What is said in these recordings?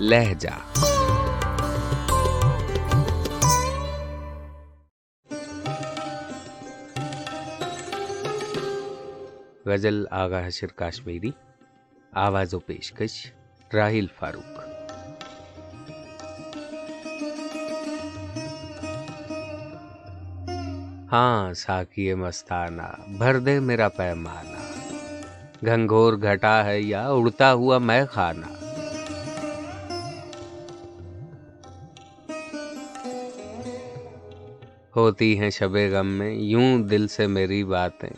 لہجہ۔ غزل آغا حشر کاشمیری، آواز و پیشکش راہیل فاروق۔ ہاں ساکی مستانہ، بھر دے میرا پیمانہ۔ گھنگور گھٹا ہے یا اڑتا ہوا میں خانہ۔ ہوتی ہیں شب غم میں، یوں دل سے میری باتیں۔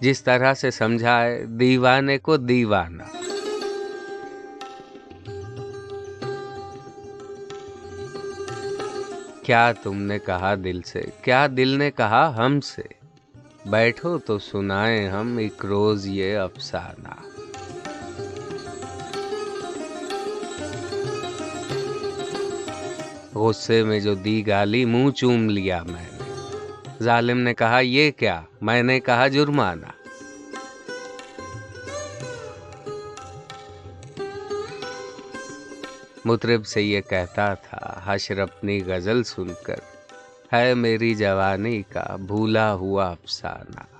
جس طرح سے سمجھا ہے دیوانے کو دیوانہ کیا تم نے کہا دل سے؟ کیا دل نے کہا ہم سے؟ بیٹھو تو سنائیں ہم ایک روز یہ افسانہ۔ غصے میں جو دی گالی منہ چوم لیا میں نے۔ ظالم نے کہا، یہ کیا؟ میں نے کہا، جرمانہ۔ مطرب سے یہ کہتا تھا، حشر اپنی غزل سن کر، ہے میری جوانی کا بھولا ہوا افسانہ۔